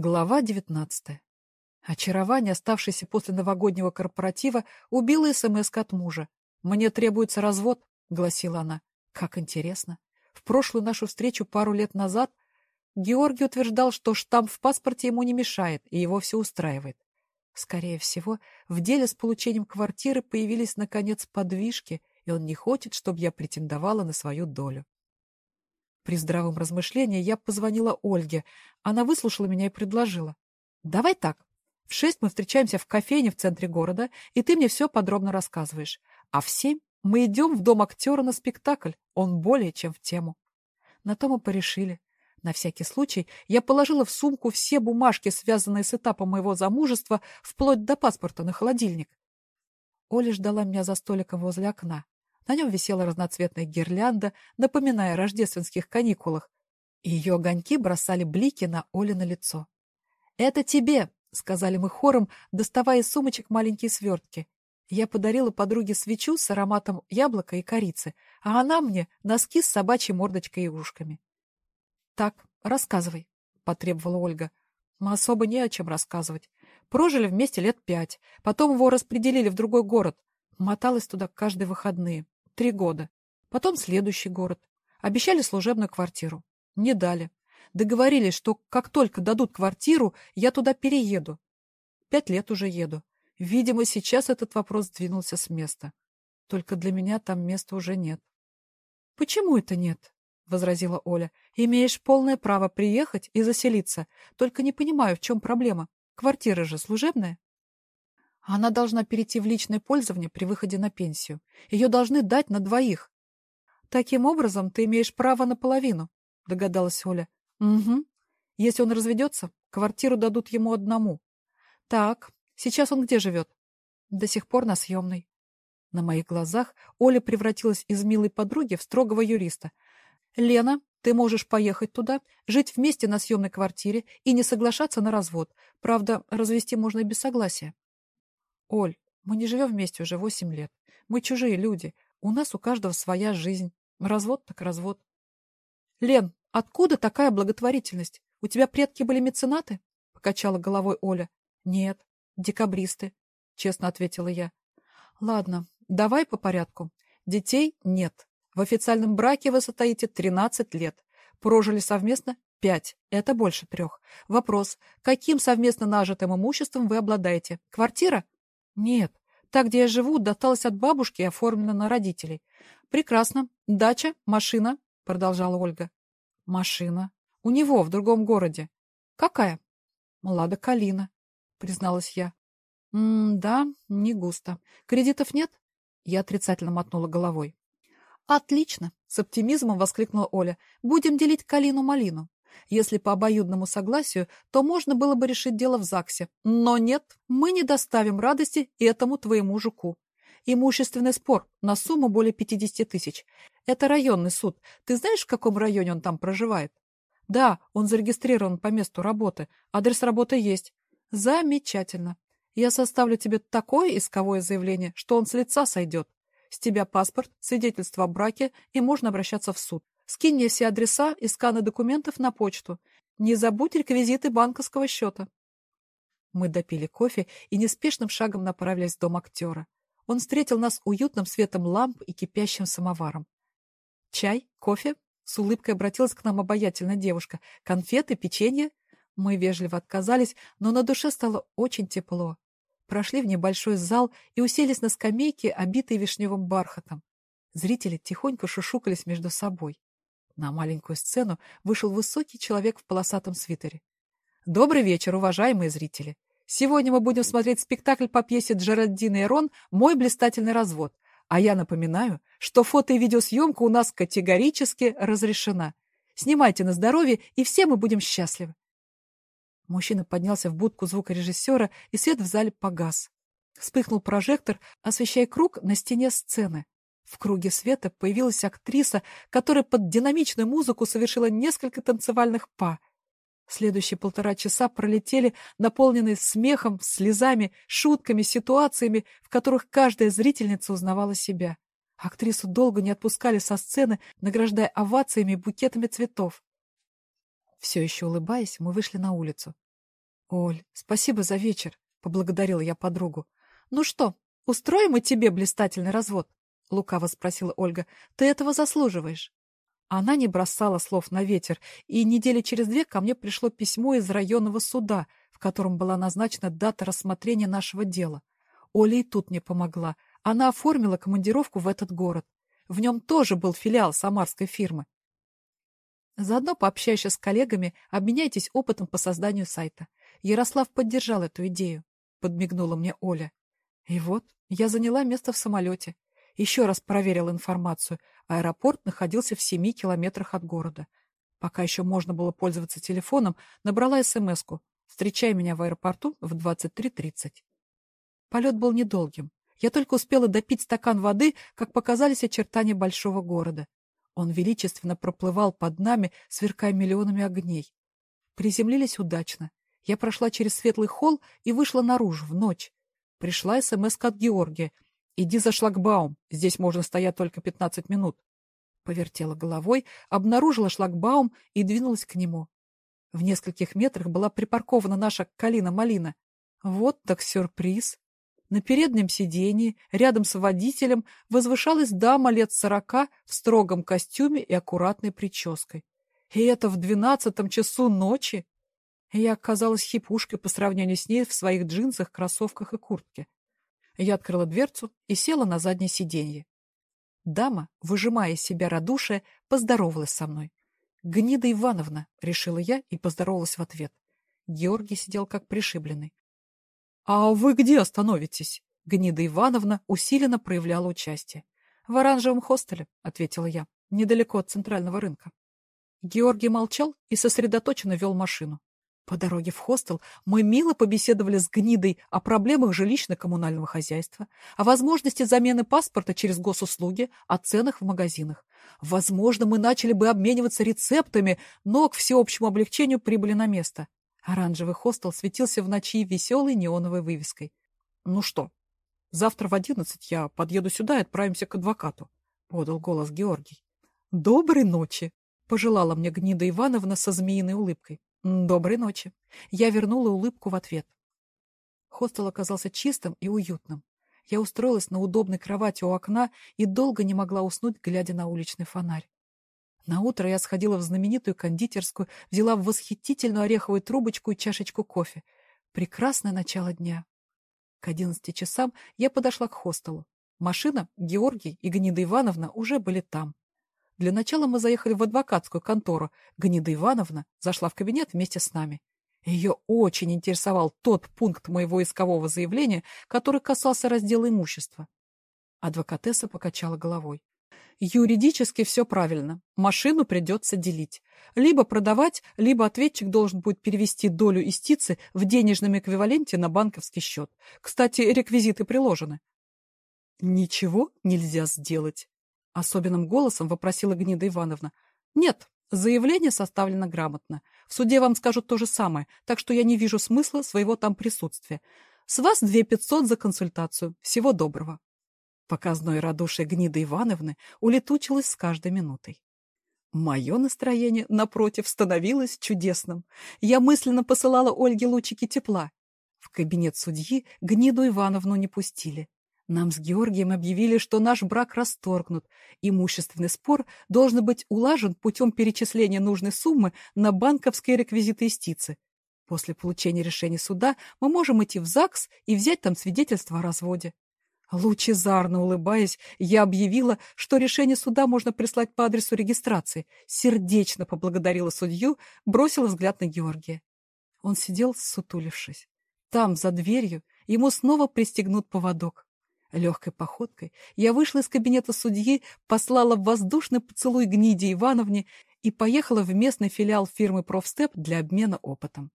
Глава девятнадцатая. Очарование, оставшееся после новогоднего корпоратива, убило СМС от мужа. «Мне требуется развод», — гласила она. «Как интересно. В прошлую нашу встречу пару лет назад Георгий утверждал, что штамп в паспорте ему не мешает, и его все устраивает. Скорее всего, в деле с получением квартиры появились, наконец, подвижки, и он не хочет, чтобы я претендовала на свою долю. При здравом размышлении я позвонила Ольге. Она выслушала меня и предложила. «Давай так. В шесть мы встречаемся в кофейне в центре города, и ты мне все подробно рассказываешь. А в семь мы идем в дом актера на спектакль. Он более чем в тему». На то мы порешили. На всякий случай я положила в сумку все бумажки, связанные с этапом моего замужества, вплоть до паспорта на холодильник. Оля ждала меня за столиком возле окна. На нем висела разноцветная гирлянда, напоминая о рождественских каникулах, и ее огоньки бросали блики на Оле на лицо. «Это тебе!» — сказали мы хором, доставая из сумочек маленькие свертки. Я подарила подруге свечу с ароматом яблока и корицы, а она мне носки с собачьей мордочкой и ушками. «Так, рассказывай», — потребовала Ольга. «Мы особо не о чем рассказывать. Прожили вместе лет пять, потом его распределили в другой город. Моталась туда каждые выходные. Три года. Потом следующий город. Обещали служебную квартиру. Не дали. Договорились, что как только дадут квартиру, я туда перееду. Пять лет уже еду. Видимо, сейчас этот вопрос сдвинулся с места. Только для меня там места уже нет. — Почему это нет? — возразила Оля. — Имеешь полное право приехать и заселиться. Только не понимаю, в чем проблема. Квартира же служебная. Она должна перейти в личное пользование при выходе на пенсию. Ее должны дать на двоих. Таким образом, ты имеешь право на половину, догадалась Оля. Угу. Если он разведется, квартиру дадут ему одному. Так, сейчас он где живет? До сих пор на съемной. На моих глазах Оля превратилась из милой подруги в строгого юриста. «Лена, ты можешь поехать туда, жить вместе на съемной квартире и не соглашаться на развод. Правда, развести можно и без согласия. Оль, мы не живем вместе уже восемь лет. Мы чужие люди. У нас у каждого своя жизнь. Развод так развод. Лен, откуда такая благотворительность? У тебя предки были меценаты? Покачала головой Оля. Нет, декабристы, честно ответила я. Ладно, давай по порядку. Детей нет. В официальном браке вы состоите 13 лет. Прожили совместно Пять. Это больше трех. Вопрос. Каким совместно нажитым имуществом вы обладаете? Квартира? Нет. Та, где я живу, досталась от бабушки и оформлена на родителей. Прекрасно. Дача, машина, продолжала Ольга. Машина. У него, в другом городе. Какая? Лада Калина, призналась я. М-да, не густо. Кредитов нет? Я отрицательно мотнула головой. Отлично, с оптимизмом воскликнула Оля. Будем делить Калину-малину. Если по обоюдному согласию, то можно было бы решить дело в ЗАГСе. Но нет, мы не доставим радости этому твоему жуку. Имущественный спор на сумму более 50 тысяч. Это районный суд. Ты знаешь, в каком районе он там проживает? Да, он зарегистрирован по месту работы. Адрес работы есть. Замечательно. Я составлю тебе такое исковое заявление, что он с лица сойдет. С тебя паспорт, свидетельство о браке, и можно обращаться в суд. Скинь мне все адреса и сканы документов на почту. Не забудь реквизиты банковского счета. Мы допили кофе и неспешным шагом направились в дом актера. Он встретил нас уютным светом ламп и кипящим самоваром. «Чай? Кофе?» — с улыбкой обратилась к нам обаятельная девушка. «Конфеты? Печенье?» Мы вежливо отказались, но на душе стало очень тепло. Прошли в небольшой зал и уселись на скамейке, обитой вишневым бархатом. Зрители тихонько шушукались между собой. На маленькую сцену вышел высокий человек в полосатом свитере. Добрый вечер, уважаемые зрители! Сегодня мы будем смотреть спектакль по пьесе Джеральдины Эрон «Мой блистательный развод». А я напоминаю, что фото и видеосъемка у нас категорически разрешена. Снимайте на здоровье, и все мы будем счастливы. Мужчина поднялся в будку звукорежиссера, и свет в зале погас. Вспыхнул прожектор, освещая круг на стене сцены. В круге света появилась актриса, которая под динамичную музыку совершила несколько танцевальных па. Следующие полтора часа пролетели, наполненные смехом, слезами, шутками, ситуациями, в которых каждая зрительница узнавала себя. Актрису долго не отпускали со сцены, награждая овациями и букетами цветов. Все еще улыбаясь, мы вышли на улицу. Оль, спасибо за вечер, поблагодарила я подругу. Ну что, устроим и тебе блистательный развод? Лукаво спросила Ольга. Ты этого заслуживаешь. Она не бросала слов на ветер, и недели через две ко мне пришло письмо из районного суда, в котором была назначена дата рассмотрения нашего дела. Оля и тут мне помогла. Она оформила командировку в этот город. В нем тоже был филиал самарской фирмы. Заодно пообщаешься с коллегами, обменяйтесь опытом по созданию сайта. Ярослав поддержал эту идею, — подмигнула мне Оля. И вот я заняла место в самолете. Еще раз проверила информацию. Аэропорт находился в семи километрах от города. Пока еще можно было пользоваться телефоном, набрала СМС-ку. «Встречай меня в аэропорту в 23.30». Полет был недолгим. Я только успела допить стакан воды, как показались очертания большого города. Он величественно проплывал под нами, сверкая миллионами огней. Приземлились удачно. Я прошла через светлый холл и вышла наружу, в ночь. Пришла СМС от Георгия. «Иди за шлагбаум, здесь можно стоять только пятнадцать минут». Повертела головой, обнаружила шлагбаум и двинулась к нему. В нескольких метрах была припаркована наша калина-малина. Вот так сюрприз! На переднем сидении, рядом с водителем, возвышалась дама лет сорока в строгом костюме и аккуратной прической. И это в двенадцатом часу ночи? Я оказалась хипушкой по сравнению с ней в своих джинсах, кроссовках и куртке. Я открыла дверцу и села на заднее сиденье. Дама, выжимая из себя радушие, поздоровалась со мной. «Гнида Ивановна», — решила я и поздоровалась в ответ. Георгий сидел как пришибленный. «А вы где остановитесь?» Гнида Ивановна усиленно проявляла участие. «В оранжевом хостеле», — ответила я, — «недалеко от центрального рынка». Георгий молчал и сосредоточенно вел машину. По дороге в хостел мы мило побеседовали с Гнидой о проблемах жилищно-коммунального хозяйства, о возможности замены паспорта через госуслуги, о ценах в магазинах. Возможно, мы начали бы обмениваться рецептами, но к всеобщему облегчению прибыли на место. Оранжевый хостел светился в ночи веселой неоновой вывеской. «Ну что, завтра в одиннадцать я подъеду сюда и отправимся к адвокату», — подал голос Георгий. «Доброй ночи», — пожелала мне Гнида Ивановна со змеиной улыбкой. «Доброй ночи». Я вернула улыбку в ответ. Хостел оказался чистым и уютным. Я устроилась на удобной кровати у окна и долго не могла уснуть, глядя на уличный фонарь. На утро я сходила в знаменитую кондитерскую, взяла восхитительную ореховую трубочку и чашечку кофе. Прекрасное начало дня. К одиннадцати часам я подошла к хостелу. Машина, Георгий и Гнида Ивановна уже были там. Для начала мы заехали в адвокатскую контору. Гнида Ивановна зашла в кабинет вместе с нами. Ее очень интересовал тот пункт моего искового заявления, который касался раздела имущества. Адвокатесса покачала головой. Юридически все правильно. Машину придется делить. Либо продавать, либо ответчик должен будет перевести долю истицы в денежном эквиваленте на банковский счет. Кстати, реквизиты приложены. Ничего нельзя сделать. Особенным голосом вопросила Гнида Ивановна. Нет, заявление составлено грамотно. В суде вам скажут то же самое, так что я не вижу смысла своего там присутствия. С вас две пятьсот за консультацию. Всего доброго. Показное радушие гниды Ивановны улетучилось с каждой минутой. Мое настроение, напротив, становилось чудесным. Я мысленно посылала Ольге лучики тепла. В кабинет судьи гниду Ивановну не пустили. Нам с Георгием объявили, что наш брак расторгнут. Имущественный спор должен быть улажен путем перечисления нужной суммы на банковские реквизиты истицы. После получения решения суда мы можем идти в ЗАГС и взять там свидетельство о разводе. Лучезарно улыбаясь, я объявила, что решение суда можно прислать по адресу регистрации. Сердечно поблагодарила судью, бросила взгляд на Георгия. Он сидел, сутулившись. Там, за дверью, ему снова пристегнут поводок. Легкой походкой я вышла из кабинета судьи, послала воздушный поцелуй гниде Ивановне и поехала в местный филиал фирмы «Профстеп» для обмена опытом.